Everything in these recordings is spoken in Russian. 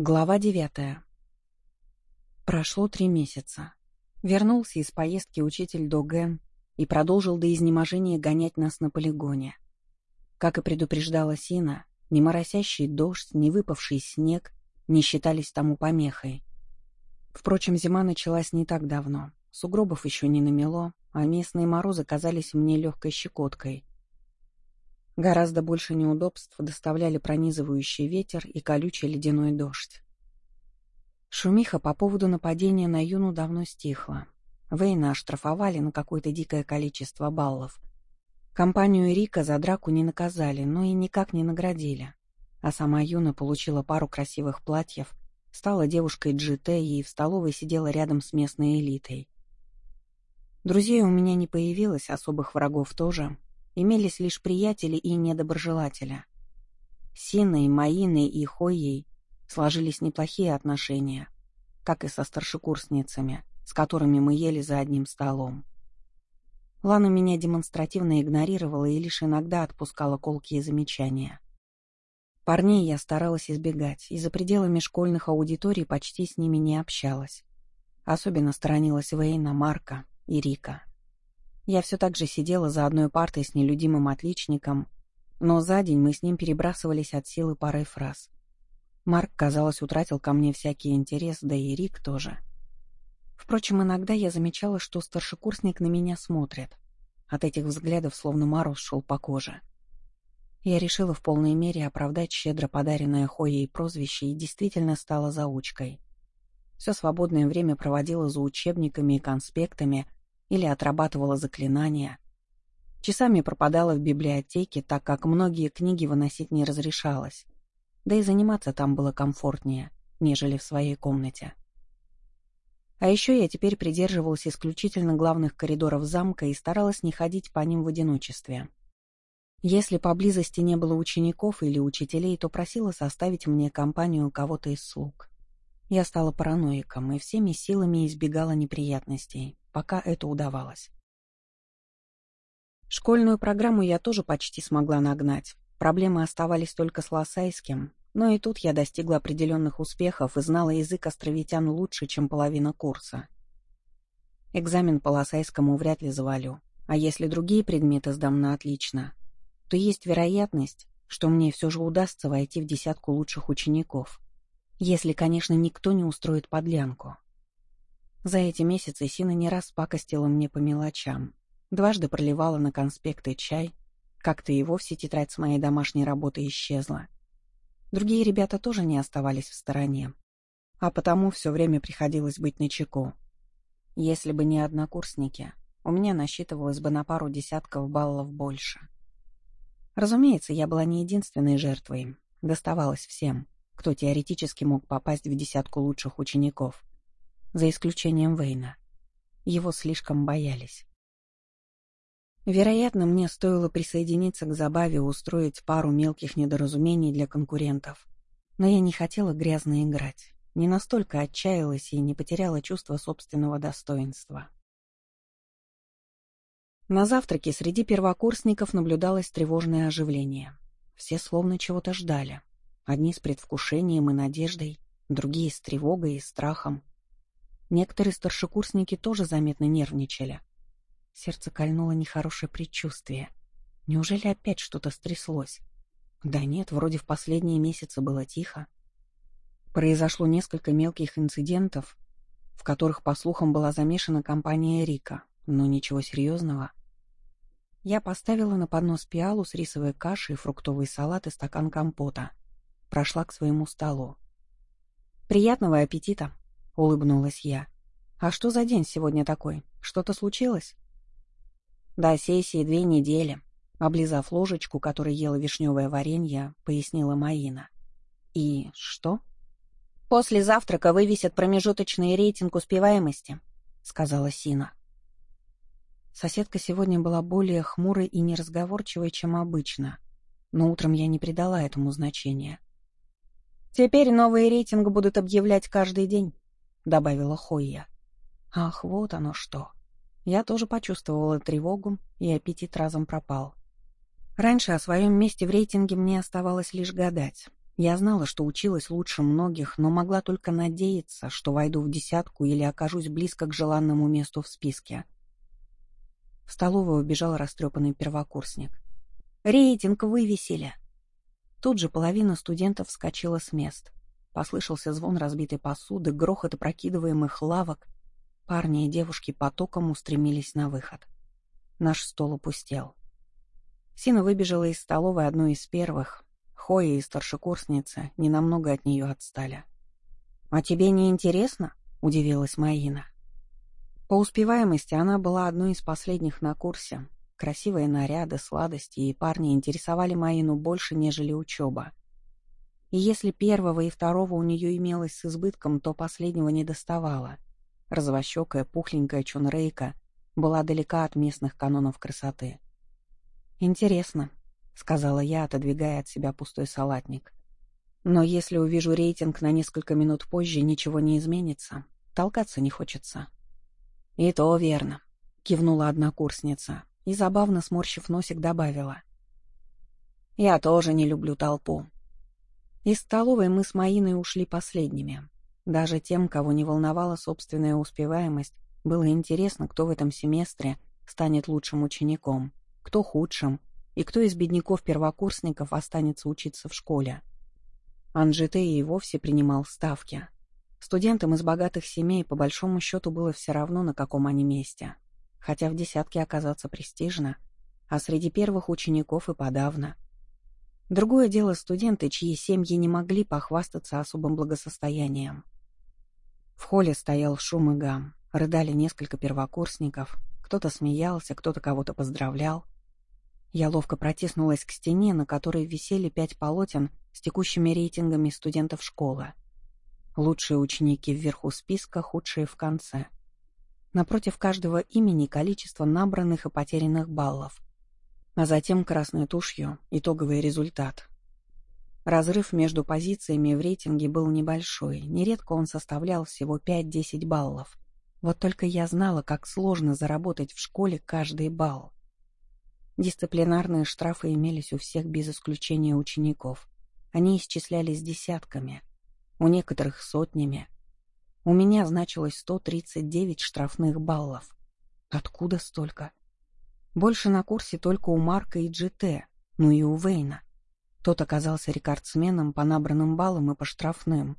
Глава девятая. Прошло три месяца. Вернулся из поездки учитель Доген и продолжил до изнеможения гонять нас на полигоне. Как и предупреждала Сина, ни моросящий дождь, ни выпавший снег не считались тому помехой. Впрочем, зима началась не так давно. Сугробов еще не намело, а местные морозы казались мне легкой щекоткой. Гораздо больше неудобств доставляли пронизывающий ветер и колючий ледяной дождь. Шумиха по поводу нападения на Юну давно стихла. Вейна оштрафовали на какое-то дикое количество баллов. Компанию Рика за драку не наказали, но и никак не наградили. А сама Юна получила пару красивых платьев, стала девушкой GT и в столовой сидела рядом с местной элитой. Друзей у меня не появилось, особых врагов тоже, имелись лишь приятели и недоброжелатели. С Синой, Маиной и Хойей сложились неплохие отношения, как и со старшекурсницами, с которыми мы ели за одним столом. Лана меня демонстративно игнорировала и лишь иногда отпускала колкие замечания. Парней я старалась избегать, и за пределами школьных аудиторий почти с ними не общалась. Особенно сторонилась Вейна, Марка и Рика. Я все так же сидела за одной партой с нелюдимым отличником, но за день мы с ним перебрасывались от силы парой фраз. Марк, казалось, утратил ко мне всякий интерес, да и Рик тоже. Впрочем, иногда я замечала, что старшекурсник на меня смотрит. От этих взглядов словно мороз шел по коже. Я решила в полной мере оправдать щедро подаренное Хоей прозвище и действительно стала заучкой. Все свободное время проводила за учебниками и конспектами — или отрабатывала заклинания. Часами пропадала в библиотеке, так как многие книги выносить не разрешалось. Да и заниматься там было комфортнее, нежели в своей комнате. А еще я теперь придерживалась исключительно главных коридоров замка и старалась не ходить по ним в одиночестве. Если поблизости не было учеников или учителей, то просила составить мне компанию кого-то из слуг. Я стала параноиком и всеми силами избегала неприятностей пока это удавалось. Школьную программу я тоже почти смогла нагнать. Проблемы оставались только с Лосайским, но и тут я достигла определенных успехов и знала язык островитян лучше, чем половина курса. Экзамен по Лосайскому вряд ли завалю, а если другие предметы сдам на отлично, то есть вероятность, что мне все же удастся войти в десятку лучших учеников, если, конечно, никто не устроит подлянку. За эти месяцы Сина не раз пакостила мне по мелочам. Дважды проливала на конспекты чай. Как-то и вовсе тетрадь с моей домашней работы исчезла. Другие ребята тоже не оставались в стороне. А потому все время приходилось быть начеку. Если бы не однокурсники, у меня насчитывалось бы на пару десятков баллов больше. Разумеется, я была не единственной жертвой. Доставалось всем, кто теоретически мог попасть в десятку лучших учеников за исключением Вейна. Его слишком боялись. Вероятно, мне стоило присоединиться к забаве устроить пару мелких недоразумений для конкурентов. Но я не хотела грязно играть, не настолько отчаялась и не потеряла чувство собственного достоинства. На завтраке среди первокурсников наблюдалось тревожное оживление. Все словно чего-то ждали. Одни с предвкушением и надеждой, другие с тревогой и страхом. Некоторые старшекурсники тоже заметно нервничали. Сердце кольнуло нехорошее предчувствие. Неужели опять что-то стряслось? Да нет, вроде в последние месяцы было тихо. Произошло несколько мелких инцидентов, в которых, по слухам, была замешана компания Рика, но ничего серьезного. Я поставила на поднос пиалу с рисовой кашей, фруктовый салат и стакан компота. Прошла к своему столу. «Приятного аппетита!» Улыбнулась я. «А что за день сегодня такой? Что-то случилось?» «До сессии две недели», — облизав ложечку, которой ела вишневое варенье, пояснила Маина. «И что?» «После завтрака вывесят промежуточный рейтинг успеваемости», — сказала Сина. Соседка сегодня была более хмурой и неразговорчивой, чем обычно, но утром я не придала этому значения. «Теперь новый рейтинг будут объявлять каждый день», добавила Хойя. Ах, вот оно что. Я тоже почувствовала тревогу, и аппетит разом пропал. Раньше о своем месте в рейтинге мне оставалось лишь гадать. Я знала, что училась лучше многих, но могла только надеяться, что войду в десятку или окажусь близко к желанному месту в списке. В столовую убежал растрепанный первокурсник. «Рейтинг вывесили!» Тут же половина студентов вскочила с мест. Послышался звон разбитой посуды, грохот опрокидываемых лавок. Парни и девушки потоком устремились на выход. Наш стол опустел. Сина выбежала из столовой одной из первых. Хоя и старшекурсницы ненамного от нее отстали. «А тебе не интересно?» — удивилась Маина. По успеваемости она была одной из последних на курсе. Красивые наряды, сладости и парни интересовали Маину больше, нежели учеба. И если первого и второго у нее имелось с избытком, то последнего не доставало. Розовощекая, пухленькая Чунрейка была далека от местных канонов красоты. «Интересно», — сказала я, отодвигая от себя пустой салатник. «Но если увижу рейтинг на несколько минут позже, ничего не изменится. Толкаться не хочется». «И то верно», — кивнула однокурсница и, забавно сморщив носик, добавила. «Я тоже не люблю толпу». Из столовой мы с Маиной ушли последними. Даже тем, кого не волновала собственная успеваемость, было интересно, кто в этом семестре станет лучшим учеником кто худшим, и кто из бедняков-первокурсников останется учиться в школе. Анжите и вовсе принимал ставки. Студентам из богатых семей по большому счету было все равно, на каком они месте. Хотя в десятке оказаться престижно, а среди первых учеников и подавно. Другое дело студенты, чьи семьи не могли похвастаться особым благосостоянием. В холле стоял шум и гам, рыдали несколько первокурсников, кто-то смеялся, кто-то кого-то поздравлял. Я ловко протиснулась к стене, на которой висели пять полотен с текущими рейтингами студентов школы. Лучшие ученики вверху списка, худшие в конце. Напротив каждого имени количество набранных и потерянных баллов. А затем красной тушью итоговый результат. Разрыв между позициями в рейтинге был небольшой, нередко он составлял всего 5-10 баллов. Вот только я знала, как сложно заработать в школе каждый балл. Дисциплинарные штрафы имелись у всех без исключения учеников. Они исчислялись десятками, у некоторых сотнями. У меня значилось 139 штрафных баллов. Откуда столько? Больше на курсе только у Марка и GT, ну и у Вейна. Тот оказался рекордсменом по набранным баллам и по штрафным.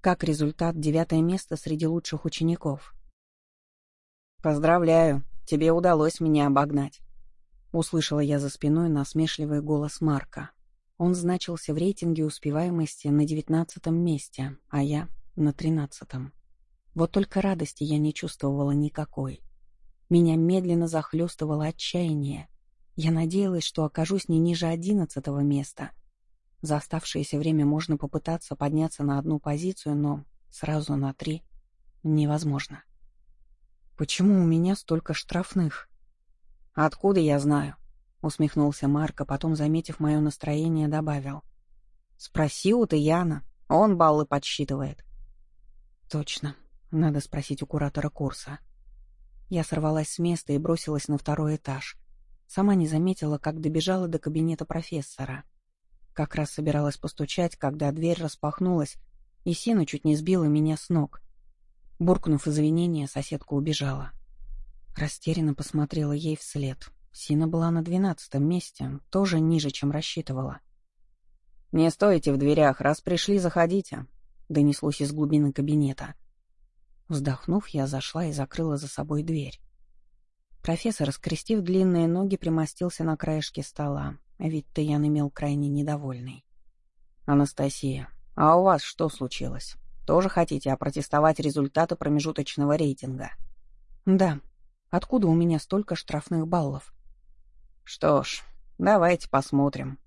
Как результат, девятое место среди лучших учеников. «Поздравляю, тебе удалось меня обогнать», Услышала я за спиной насмешливый голос Марка. Он значился в рейтинге успеваемости на девятнадцатом месте, а я — на тринадцатом. Вот только радости я не чувствовала никакой. Меня медленно захлестывало отчаяние. Я надеялась, что окажусь не ниже одиннадцатого места. За оставшееся время можно попытаться подняться на одну позицию, но сразу на три невозможно. Почему у меня столько штрафных? «Откуда я знаю?» — усмехнулся Марко, потом, заметив мое настроение, добавил. «Спроси у Таяна, он баллы подсчитывает». «Точно, надо спросить у куратора курса». Я сорвалась с места и бросилась на второй этаж. Сама не заметила, как добежала до кабинета профессора. Как раз собиралась постучать, когда дверь распахнулась, и Сина чуть не сбила меня с ног. Буркнув извинения, соседка убежала. Растерянно посмотрела ей вслед. Сина была на двенадцатом месте, тоже ниже, чем рассчитывала. «Не стойте в дверях, раз пришли, заходите», — донеслось из глубины кабинета. Вздохнув, я зашла и закрыла за собой дверь. Профессор, скрестив длинные ноги, примостился на краешке стола, ведь Таян имел крайне недовольный. «Анастасия, а у вас что случилось? Тоже хотите опротестовать результаты промежуточного рейтинга?» «Да», Откуда у меня столько штрафных баллов? Что ж, давайте посмотрим.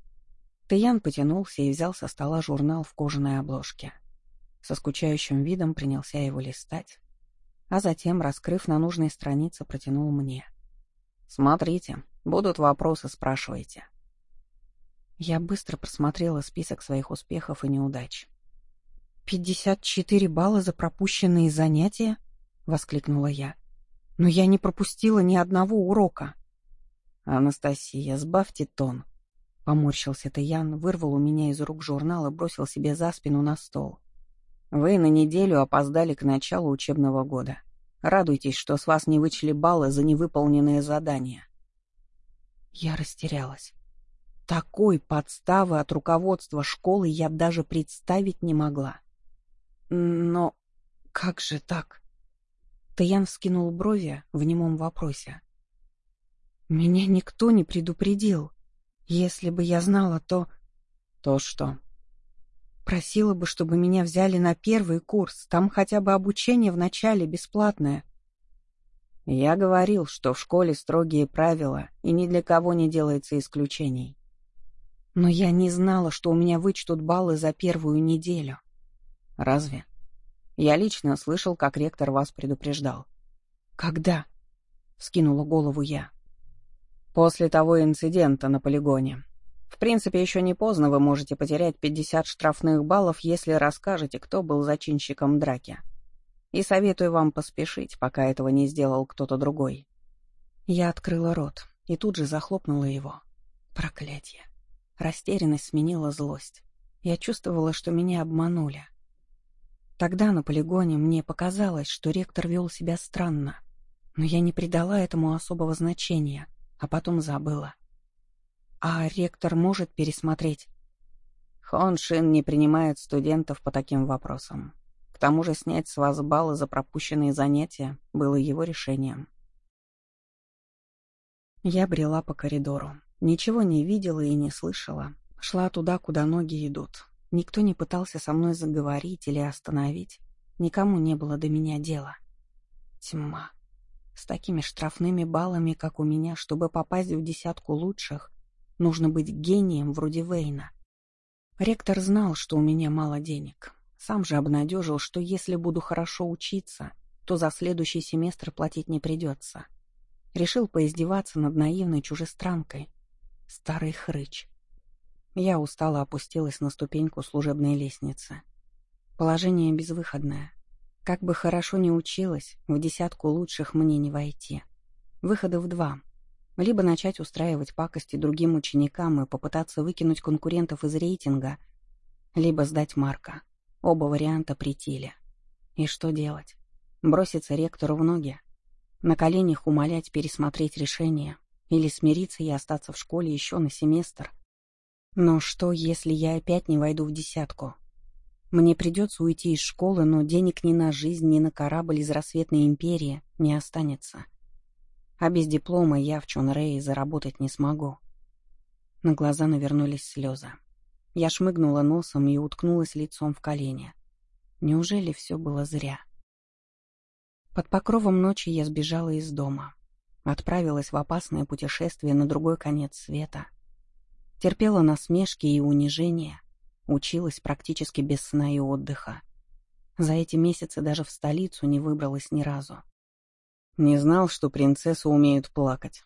Таян потянулся и взял со стола журнал в кожаной обложке. Со скучающим видом принялся его листать, а затем, раскрыв на нужной странице, протянул мне. «Смотрите, будут вопросы, спрашивайте». Я быстро просмотрела список своих успехов и неудач. «Пятьдесят четыре балла за пропущенные занятия?» — воскликнула я. Но я не пропустила ни одного урока. Анастасия, сбавьте тон. Поморщился Таян, вырвал у меня из рук журнал и бросил себе за спину на стол. «Вы на неделю опоздали к началу учебного года. Радуйтесь, что с вас не вычли баллы за невыполненные задания». Я растерялась. Такой подставы от руководства школы я даже представить не могла. Но как же так? Таян вскинул брови в немом вопросе. Меня никто не предупредил. Если бы я знала, то... То что? Просила бы, чтобы меня взяли на первый курс. Там хотя бы обучение в начале бесплатное. Я говорил, что в школе строгие правила, и ни для кого не делается исключений. Но я не знала, что у меня вычтут баллы за первую неделю. Разве? Я лично слышал, как ректор вас предупреждал. Когда? Скинула голову я. После того инцидента на полигоне. В принципе, еще не поздно, вы можете потерять 50 штрафных баллов, если расскажете, кто был зачинщиком драки. И советую вам поспешить, пока этого не сделал кто-то другой. Я открыла рот и тут же захлопнула его. Проклятие. Растерянность сменила злость. Я чувствовала, что меня обманули. Тогда на полигоне мне показалось, что ректор вел себя странно, но я не придала этому особого значения — а потом забыла. А ректор может пересмотреть? Хон Шин не принимает студентов по таким вопросам. К тому же снять с вас баллы за пропущенные занятия было его решением. Я брела по коридору. Ничего не видела и не слышала. Шла туда, куда ноги идут. Никто не пытался со мной заговорить или остановить. Никому не было до меня дела. Тьма. С такими штрафными баллами, как у меня, чтобы попасть в десятку лучших, нужно быть гением вроде Вейна. Ректор знал, что у меня мало денег. Сам же обнадежил, что если буду хорошо учиться, то за следующий семестр платить не придется. Решил поиздеваться над наивной чужестранкой. Старый хрыч. Я устало опустилась на ступеньку служебной лестницы. Положение безвыходное. Как бы хорошо ни училась, в десятку лучших мне не войти. Выходов два. Либо начать устраивать пакости другим ученикам и попытаться выкинуть конкурентов из рейтинга, либо сдать Марка. Оба варианта притили. И что делать? Броситься ректору в ноги? На коленях умолять пересмотреть решение? Или смириться и остаться в школе еще на семестр? Но что, если я опять не войду в десятку? Мне придется уйти из школы, но денег ни на жизнь, ни на корабль из рассветной империи не останется. А без диплома я в Чонрее заработать не смогу. На глаза навернулись слезы. Я шмыгнула носом и уткнулась лицом в колени. Неужели все было зря? Под покровом ночи я сбежала из дома. Отправилась в опасное путешествие на другой конец света. Терпела насмешки и унижения, Училась практически без сна и отдыха. За эти месяцы даже в столицу не выбралась ни разу. Не знал, что принцессы умеют плакать.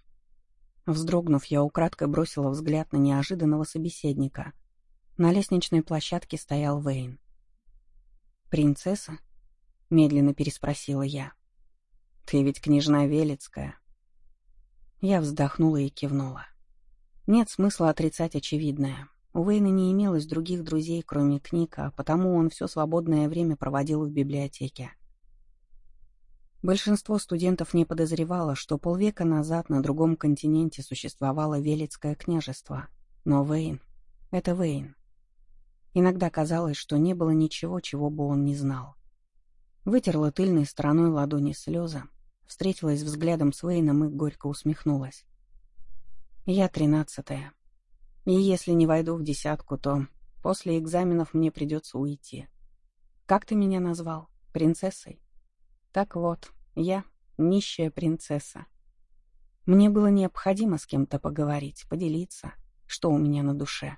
Вздрогнув, я украдкой бросила взгляд на неожиданного собеседника. На лестничной площадке стоял Вейн. «Принцесса?» — медленно переспросила я. «Ты ведь княжна Велицкая». Я вздохнула и кивнула. Нет смысла отрицать очевидное. У Вейна не имелось других друзей, кроме книг, а потому он все свободное время проводил в библиотеке. Большинство студентов не подозревало, что полвека назад на другом континенте существовало Велицкое княжество. Но Вейн — это Вейн. Иногда казалось, что не было ничего, чего бы он не знал. Вытерла тыльной стороной ладони слезы, встретилась взглядом с Вейном и горько усмехнулась. «Я тринадцатая. И если не войду в десятку, то после экзаменов мне придется уйти. Как ты меня назвал? Принцессой? Так вот, я нищая принцесса. Мне было необходимо с кем-то поговорить, поделиться, что у меня на душе.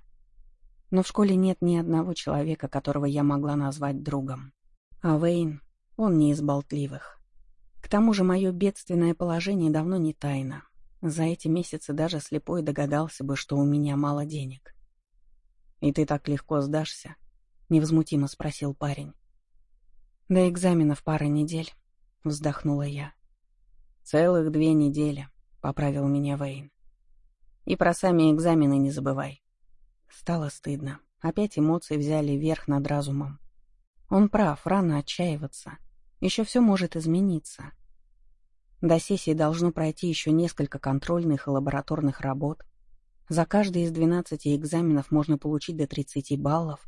Но в школе нет ни одного человека, которого я могла назвать другом. А Вейн, он не из болтливых. К тому же мое бедственное положение давно не тайна. За эти месяцы даже слепой догадался бы, что у меня мало денег. «И ты так легко сдашься?» — невозмутимо спросил парень. «До экзаменов пара недель», — вздохнула я. «Целых две недели», — поправил меня Вейн. «И про сами экзамены не забывай. Стало стыдно. Опять эмоции взяли верх над разумом. Он прав, рано отчаиваться. Еще все может измениться. До сессии должно пройти еще несколько контрольных и лабораторных работ. За каждый из 12 экзаменов можно получить до 30 баллов.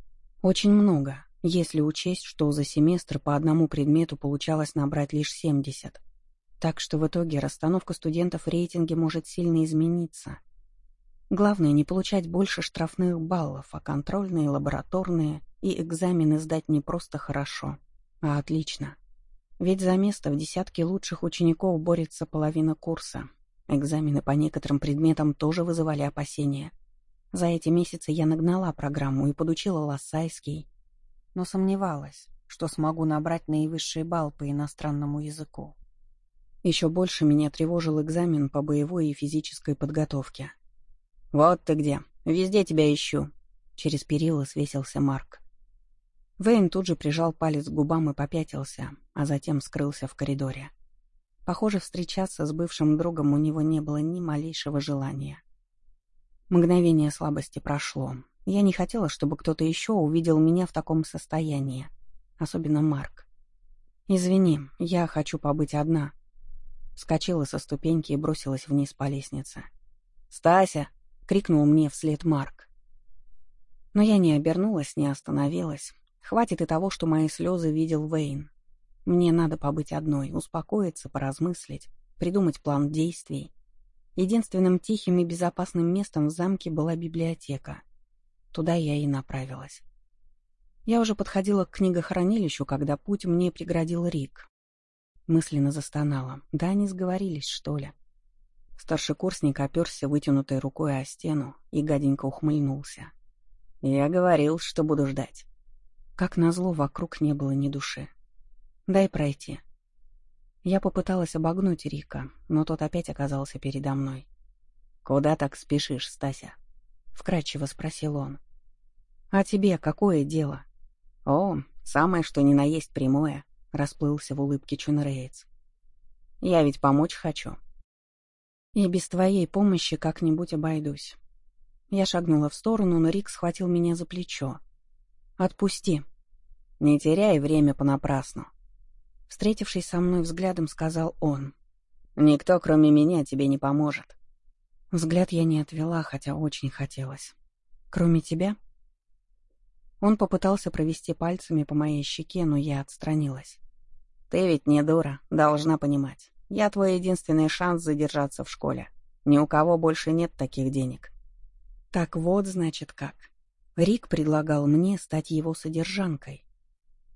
Очень много, если учесть, что за семестр по одному предмету получалось набрать лишь 70. Так что в итоге расстановка студентов в рейтинге может сильно измениться. Главное не получать больше штрафных баллов, а контрольные, лабораторные и экзамены сдать не просто хорошо, а отлично. Ведь за место в десятке лучших учеников борется половина курса. Экзамены по некоторым предметам тоже вызывали опасения. За эти месяцы я нагнала программу и подучила лассайский, но сомневалась, что смогу набрать наивысший балл по иностранному языку. Еще больше меня тревожил экзамен по боевой и физической подготовке. «Вот ты где. Везде тебя ищу». Через перила свесился Марк. Вейн тут же прижал палец к губам и попятился, а затем скрылся в коридоре. Похоже, встречаться с бывшим другом у него не было ни малейшего желания. Мгновение слабости прошло. Я не хотела, чтобы кто-то еще увидел меня в таком состоянии. Особенно Марк. «Извини, я хочу побыть одна», Вскочила со ступеньки и бросилась вниз по лестнице. «Стася!» — крикнул мне вслед Марк. Но я не обернулась, не остановилась. Хватит и того, что мои слезы видел Вейн. Мне надо побыть одной, успокоиться, поразмыслить, придумать план действий. Единственным тихим и безопасным местом в замке была библиотека. Туда я и направилась. Я уже подходила к книгохранилищу, когда путь мне преградил Рик. Мысленно застонала. Да они сговорились, что ли? Старшекурсник оперся вытянутой рукой о стену и гаденько ухмыльнулся. «Я говорил, что буду ждать». Как назло, вокруг не было ни души. «Дай пройти». Я попыталась обогнуть Рика, но тот опять оказался передо мной. «Куда так спешишь, Стася?» — вкратчиво спросил он. «А тебе какое дело?» «О, самое что ни на есть прямое. — расплылся в улыбке Чунрейц. «Я ведь помочь хочу». «И без твоей помощи как-нибудь обойдусь». Я шагнула в сторону, но Рик схватил меня за плечо. «Отпусти». «Не теряй время понапрасну». Встретившись со мной взглядом, сказал он. «Никто, кроме меня, тебе не поможет». Взгляд я не отвела, хотя очень хотелось. «Кроме тебя?» Он попытался провести пальцами по моей щеке, но я отстранилась. «Ты ведь не дура, должна понимать. Я твой единственный шанс задержаться в школе. Ни у кого больше нет таких денег». «Так вот, значит, как. Рик предлагал мне стать его содержанкой».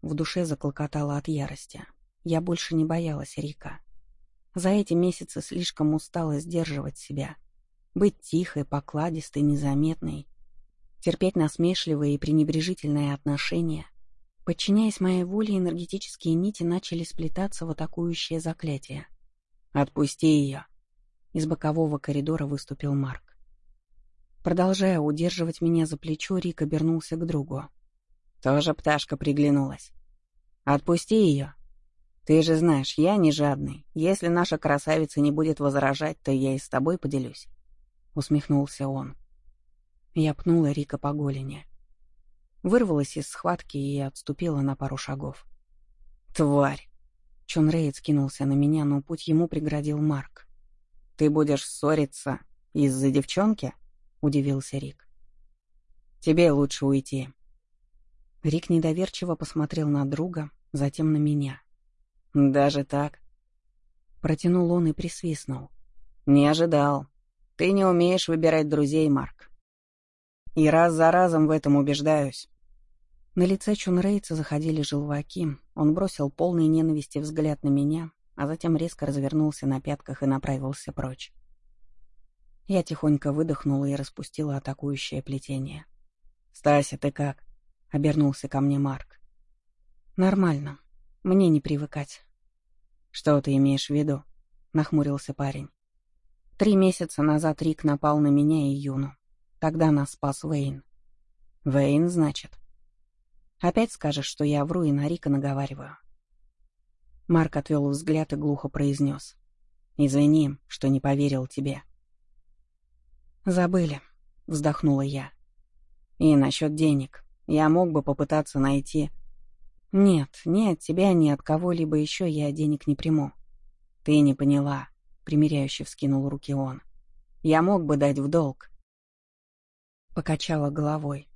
В душе заклокотала от ярости. Я больше не боялась Рика. За эти месяцы слишком устала сдерживать себя. Быть тихой, покладистой, незаметной — терпеть насмешливые и пренебрежительные отношения. Подчиняясь моей воле, энергетические нити начали сплетаться в атакующее заклятие. «Отпусти ее!» Из бокового коридора выступил Марк. Продолжая удерживать меня за плечо, Рик обернулся к другу. «Тоже пташка приглянулась. Отпусти ее!» «Ты же знаешь, я не жадный. Если наша красавица не будет возражать, то я и с тобой поделюсь», — усмехнулся он. Я пнула Рика по голени. Вырвалась из схватки и отступила на пару шагов. «Тварь!» Чон Рейд скинулся на меня, но путь ему преградил Марк. «Ты будешь ссориться из-за девчонки?» — удивился Рик. «Тебе лучше уйти». Рик недоверчиво посмотрел на друга, затем на меня. «Даже так?» Протянул он и присвистнул. «Не ожидал. Ты не умеешь выбирать друзей, Марк. И раз за разом в этом убеждаюсь. На лице Чунрейца заходили желваки. Он бросил полный ненависти взгляд на меня, а затем резко развернулся на пятках и направился прочь. Я тихонько выдохнула и распустила атакующее плетение. «Стася, ты как?» — обернулся ко мне Марк. «Нормально. Мне не привыкать». «Что ты имеешь в виду?» — нахмурился парень. Три месяца назад Рик напал на меня и Юну. Тогда нас спас Вейн. Вейн, значит. Опять скажешь, что я вру и на Рика наговариваю. Марк отвел взгляд и глухо произнес. «Извини, что не поверил тебе». «Забыли», — вздохнула я. И насчет денег. Я мог бы попытаться найти... Нет, ни от тебя, ни от кого-либо еще я денег не приму. Ты не поняла, примиряюще вскинул руки он. Я мог бы дать в долг. Покачала головой.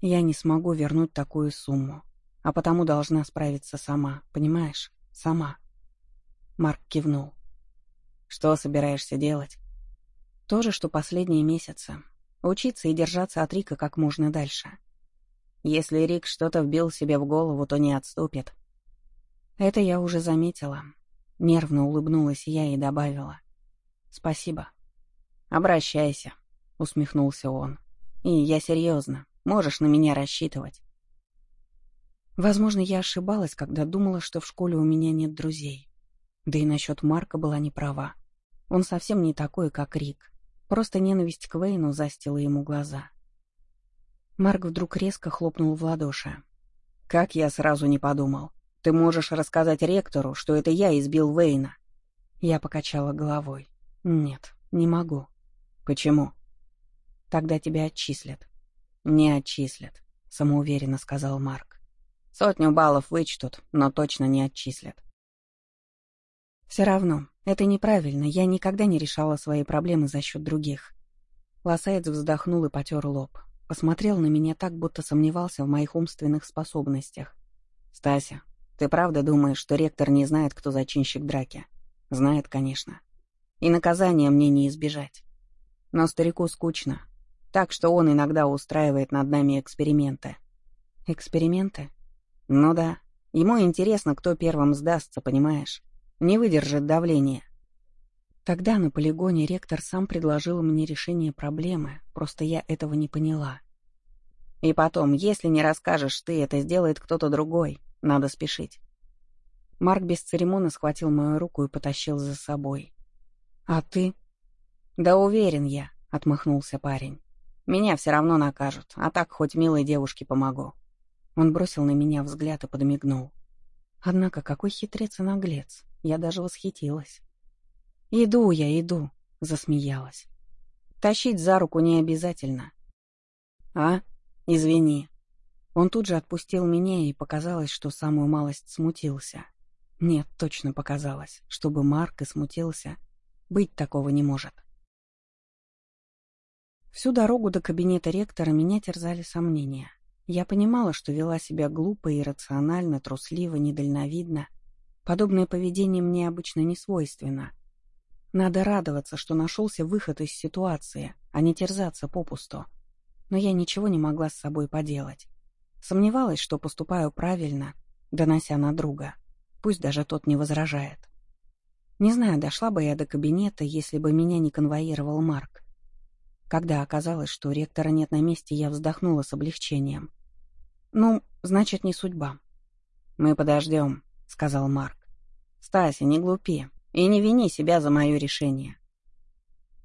Я не смогу вернуть такую сумму, а потому должна справиться сама, понимаешь? Сама. Марк кивнул. Что собираешься делать? То же, что последние месяцы. Учиться и держаться от Рика как можно дальше. Если Рик что-то вбил себе в голову, то не отступит. Это я уже заметила. Нервно улыбнулась я и добавила. «Спасибо». «Обращайся», — усмехнулся он. «И я серьезно. Можешь на меня рассчитывать». Возможно, я ошибалась, когда думала, что в школе у меня нет друзей. Да и насчет Марка была не права. Он совсем не такой, как Рик. Просто ненависть к Вейну застила ему глаза. Марк вдруг резко хлопнул в ладоши. «Как я сразу не подумал. Ты можешь рассказать ректору, что это я избил Вейна». Я покачала головой. «Нет, не могу». «Почему?» «Тогда тебя отчислят». «Не отчислят», — самоуверенно сказал Марк. «Сотню баллов вычтут, но точно не отчислят». «Все равно, это неправильно, я никогда не решала свои проблемы за счет других». Лосаец вздохнул и потер лоб. Посмотрел на меня так, будто сомневался в моих умственных способностях. «Стася, ты правда думаешь, что ректор не знает, кто зачинщик драки?» «Знает, конечно. И наказания мне не избежать. Но старику скучно, так что он иногда устраивает над нами эксперименты». «Эксперименты?» «Ну да. Ему интересно, кто первым сдастся, понимаешь? Не выдержит давления. Тогда на полигоне ректор сам предложил мне решение проблемы, просто я этого не поняла. И потом, если не расскажешь ты, это сделает кто-то другой. Надо спешить. Марк бесцеремонно схватил мою руку и потащил за собой. «А ты?» «Да уверен я», — отмахнулся парень. «Меня все равно накажут, а так хоть милой девушке помогу». Он бросил на меня взгляд и подмигнул. Однако какой хитрец и наглец. Я даже восхитилась. «Иду я, иду», — засмеялась. «Тащить за руку не обязательно». «А? Извини». Он тут же отпустил меня, и показалось, что самую малость смутился. Нет, точно показалось, чтобы Марк и смутился. Быть такого не может. Всю дорогу до кабинета ректора меня терзали сомнения. Я понимала, что вела себя глупо, иррационально, трусливо, недальновидно. Подобное поведение мне обычно не свойственно. Надо радоваться, что нашелся выход из ситуации, а не терзаться попусту. Но я ничего не могла с собой поделать. Сомневалась, что поступаю правильно, донося на друга. Пусть даже тот не возражает. Не знаю, дошла бы я до кабинета, если бы меня не конвоировал Марк. Когда оказалось, что ректора нет на месте, я вздохнула с облегчением. «Ну, значит, не судьба». «Мы подождем», — сказал Марк. «Стася, не глупи. И не вини себя за мое решение.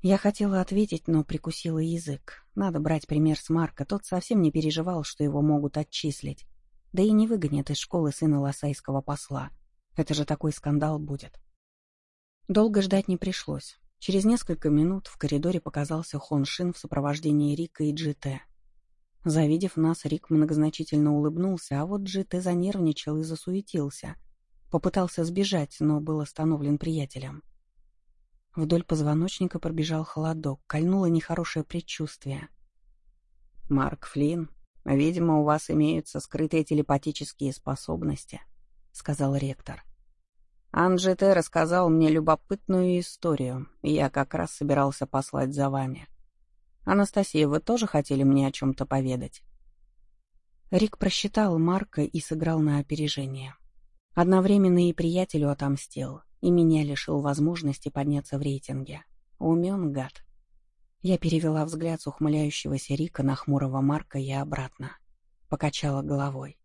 Я хотела ответить, но прикусила язык. Надо брать пример с Марка, тот совсем не переживал, что его могут отчислить. Да и не выгонят из школы сына лосайского посла. Это же такой скандал будет. Долго ждать не пришлось. Через несколько минут в коридоре показался Хон Шин в сопровождении Рика и Джите. Завидев нас, Рик многозначительно улыбнулся, а вот Джите занервничал и засуетился. Попытался сбежать, но был остановлен приятелем. Вдоль позвоночника пробежал холодок, кольнуло нехорошее предчувствие. «Марк Флинн, видимо, у вас имеются скрытые телепатические способности», — сказал ректор. «Анджи Т. рассказал мне любопытную историю, и я как раз собирался послать за вами. Анастасия, вы тоже хотели мне о чем-то поведать?» Рик просчитал Марка и сыграл на опережение. Одновременно и приятелю отомстил, и меня лишил возможности подняться в рейтинге. Умен, гад. Я перевела взгляд с ухмыляющегося Рика на хмурого Марка и обратно. Покачала головой.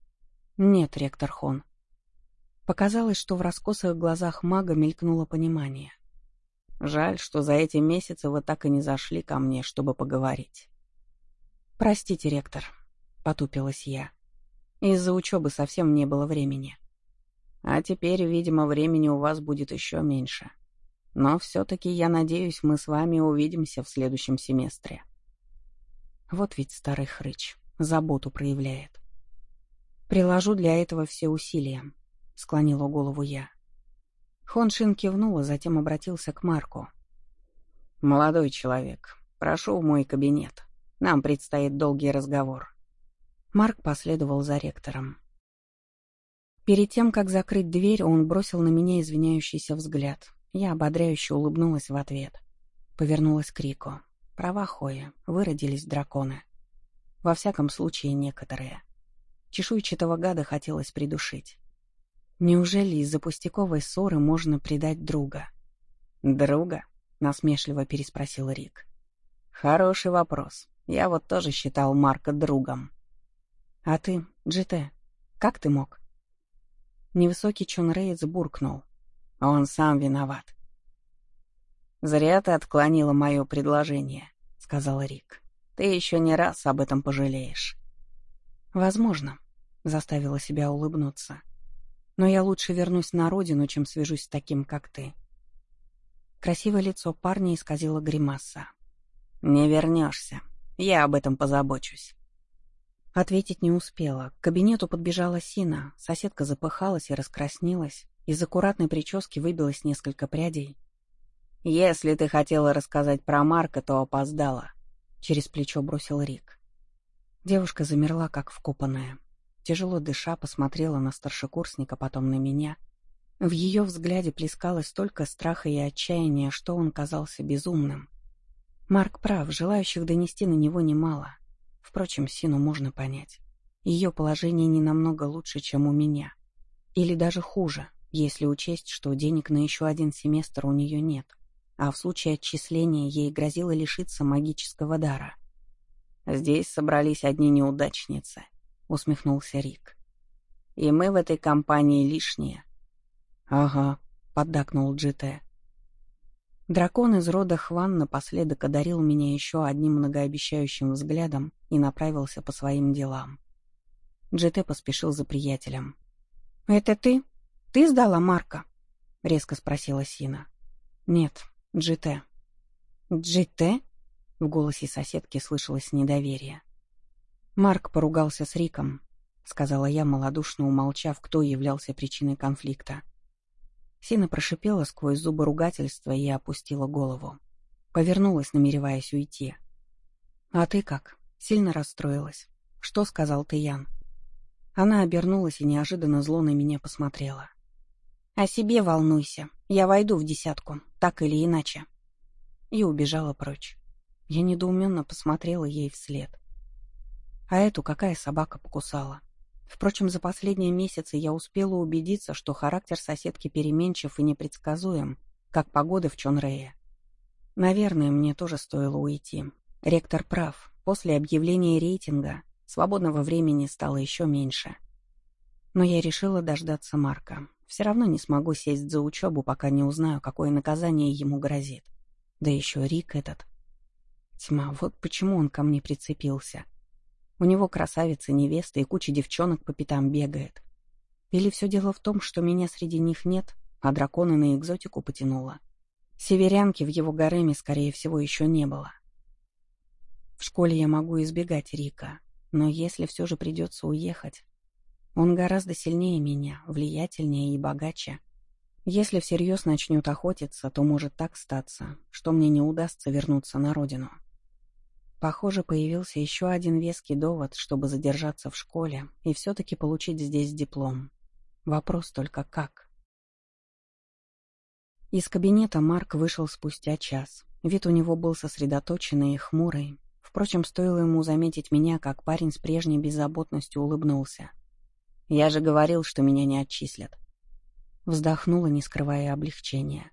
«Нет, ректор Хон». Показалось, что в раскосых глазах мага мелькнуло понимание. «Жаль, что за эти месяцы вы так и не зашли ко мне, чтобы поговорить». «Простите, ректор», — потупилась я. «Из-за учебы совсем не было времени». А теперь, видимо, времени у вас будет еще меньше. Но все-таки, я надеюсь, мы с вами увидимся в следующем семестре. Вот ведь старый хрыч. заботу проявляет. «Приложу для этого все усилия», — склонила голову я. Хоншин кивнул, а затем обратился к Марку. «Молодой человек, прошу в мой кабинет. Нам предстоит долгий разговор». Марк последовал за ректором. Перед тем, как закрыть дверь, он бросил на меня извиняющийся взгляд. Я ободряюще улыбнулась в ответ. Повернулась к Рику. Права Хоя, выродились драконы. Во всяком случае, некоторые. Чешуйчатого гада хотелось придушить. Неужели из-за пустяковой ссоры можно предать друга? «Друга?» — насмешливо переспросил Рик. «Хороший вопрос. Я вот тоже считал Марка другом». «А ты, Джите, как ты мог?» Невысокий Чон Рейдс буркнул. «Он сам виноват». «Зря ты отклонила мое предложение», — сказал Рик. «Ты еще не раз об этом пожалеешь». «Возможно», — заставила себя улыбнуться. «Но я лучше вернусь на родину, чем свяжусь с таким, как ты». Красивое лицо парня исказило гримаса. «Не вернешься. Я об этом позабочусь». Ответить не успела. К кабинету подбежала Сина. Соседка запыхалась и раскраснелась. Из аккуратной прически выбилось несколько прядей, «Если ты хотела рассказать про Марка, то опоздала», — через плечо бросил Рик. Девушка замерла, как вкопанная. Тяжело дыша, посмотрела на старшекурсника, потом на меня. В ее взгляде плескалось столько страха и отчаяния, что он казался безумным. Марк прав, желающих донести на него немало. Впрочем, Сину можно понять. Ее положение не намного лучше, чем у меня. Или даже хуже, если учесть, что денег на еще один семестр у нее нет а в случае отчисления ей грозило лишиться магического дара. «Здесь собрались одни неудачницы», — усмехнулся Рик. «И мы в этой компании лишние». «Ага», — поддакнул Джите. Дракон из рода Хван напоследок одарил меня еще одним многообещающим взглядом и направился по своим делам. Джите поспешил за приятелем. «Это ты? Ты сдала Марка?» — резко спросила Сина. «Нет, «Джите». «Джите?» — в голосе соседки слышалось недоверие. «Марк поругался с Риком», — сказала я, малодушно умолчав, кто являлся причиной конфликта. Сина прошипела сквозь зубы ругательства и опустила голову. Повернулась, намереваясь уйти. «А ты как? Сильно расстроилась? Что сказал ты, Ян?» Она обернулась и неожиданно зло на меня посмотрела. «О себе волнуйся. Я войду в десятку, так или иначе». И убежала прочь. Я недоуменно посмотрела ей вслед. А эту какая собака покусала? Впрочем, за последние месяцы я успела убедиться, что характер соседки переменчив и непредсказуем, как погода в Чонрее. Наверное, мне тоже стоило уйти. Ректор прав. После объявления рейтинга свободного времени стало еще меньше. Но я решила дождаться Марка. Все равно не смогу сесть за учебу, пока не узнаю, какое наказание ему грозит. Да еще Рик этот. Тьма, вот почему он ко мне прицепился. У него красавица, невеста и куча девчонок по пятам бегает. Или все дело в том, что меня среди них нет, а дракона на экзотику потянуло. Северянки в его гареме, скорее всего, еще не было. В школе я могу избегать Рика, но если все же придется уехать, он гораздо сильнее меня, влиятельнее и богаче. Если всерьез начнет охотиться, то может так статься, что мне не удастся вернуться на родину. Похоже, появился еще один веский довод, чтобы задержаться в школе и все-таки получить здесь диплом. Вопрос только как. Из кабинета Марк вышел спустя час. Вид у него был сосредоточенный и хмурый. Впрочем, стоило ему заметить меня, как парень с прежней беззаботностью улыбнулся. Я же говорил, что меня не отчислят. Вздохнула, не скрывая облегчения.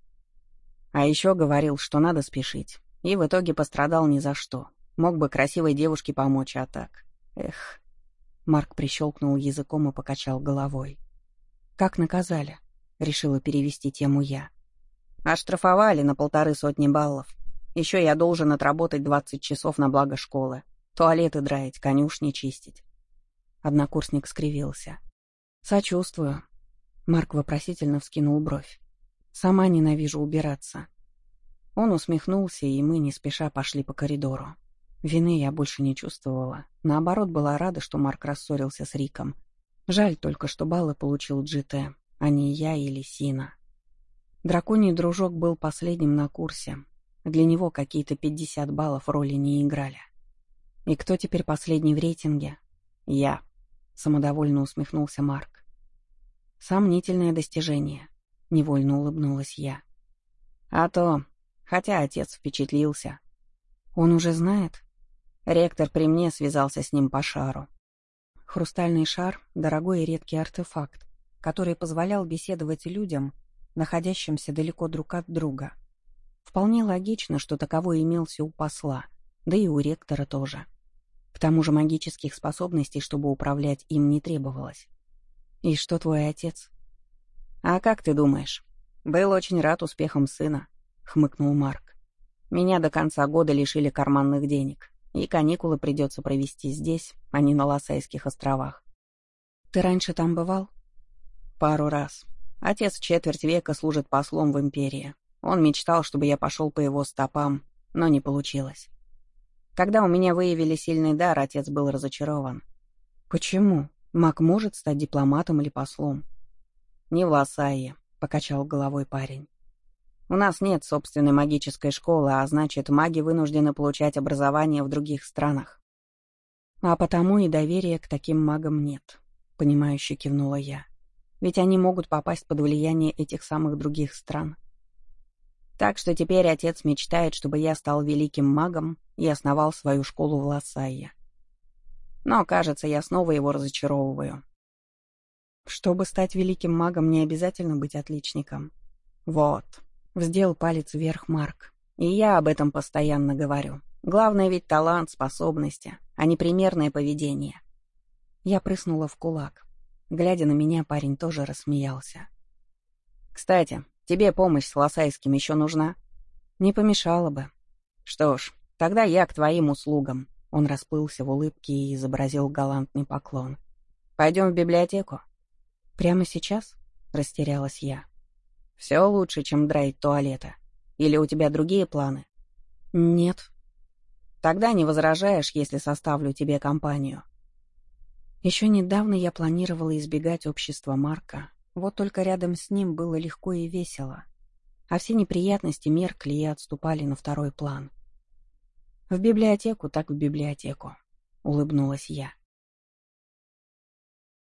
А еще говорил, что надо спешить. И в итоге пострадал ни за что. Мог бы красивой девушке помочь, а так... Эх... Марк прищелкнул языком и покачал головой. «Как наказали?» — решила перевести тему я. «Оштрафовали на полторы сотни баллов. Еще я должен отработать двадцать часов на благо школы. Туалеты драить, конюшни чистить». Однокурсник скривился. «Сочувствую». Марк вопросительно вскинул бровь. «Сама ненавижу убираться». Он усмехнулся, и мы не спеша пошли по коридору. Вины я больше не чувствовала. Наоборот, была рада, что Марк рассорился с Риком. Жаль только, что баллы получил GT, а не я или Сина. Драконий дружок был последним на курсе. Для него какие-то 50 баллов роли не играли. И кто теперь последний в рейтинге? Я. Самодовольно усмехнулся Марк. Сомнительное достижение. Невольно улыбнулась я. А то, хотя отец впечатлился. Он уже знает? Ректор при мне связался с ним по шару. Хрустальный шар — дорогой и редкий артефакт, который позволял беседовать людям, находящимся далеко друг от друга. Вполне логично, что таковой имелся у посла, да и у ректора тоже. К тому же магических способностей, чтобы управлять им, не требовалось. «И что твой отец?» «А как ты думаешь?» «Был очень рад успехам сына», — хмыкнул Марк. «Меня до конца года лишили карманных денег, и каникулы придется провести здесь, а не на Лосайских островах». «Ты раньше там бывал?» «Пару раз. Отец четверть века служит послом в империи. Он мечтал, чтобы я пошел по его стопам, но не получилось. Когда у меня выявили сильный дар, отец был разочарован. «Почему? Маг может стать дипломатом или послом?» «Не в Лосайе», — покачал головой парень. «У нас нет собственной магической школы, а значит, маги вынуждены получать образование в других странах». «А потому и доверия к таким магам нет», — понимающе кивнула я. «Ведь они могут попасть под влияние этих самых других стран». Так что теперь отец мечтает, чтобы я стал великим магом и основал свою школу в Лассайе. Но, кажется, я снова его разочаровываю. Чтобы стать великим магом, не обязательно быть отличником. Вот. Вздел палец вверх Марк. И я об этом постоянно говорю. Главное ведь талант, способности, а не примерное поведение. Я прыснула в кулак. Глядя на меня, парень тоже рассмеялся. «Кстати, Тебе помощь с Лосайским еще нужна? Не помешало бы. Что ж, тогда я к твоим услугам. Он расплылся в улыбке и изобразил галантный поклон. Пойдем в библиотеку? Прямо сейчас? Растерялась я. Все лучше, чем драить туалета. Или у тебя другие планы? Нет. Тогда не возражаешь, если составлю тебе компанию. Еще недавно я планировала избегать общества Марка, вот только рядом с ним было легко и весело, а все неприятности меркли и отступали на второй план. «В библиотеку, так в библиотеку», — улыбнулась я.